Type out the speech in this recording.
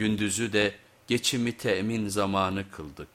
gündüzü de geçimi temin zamanı kıldık.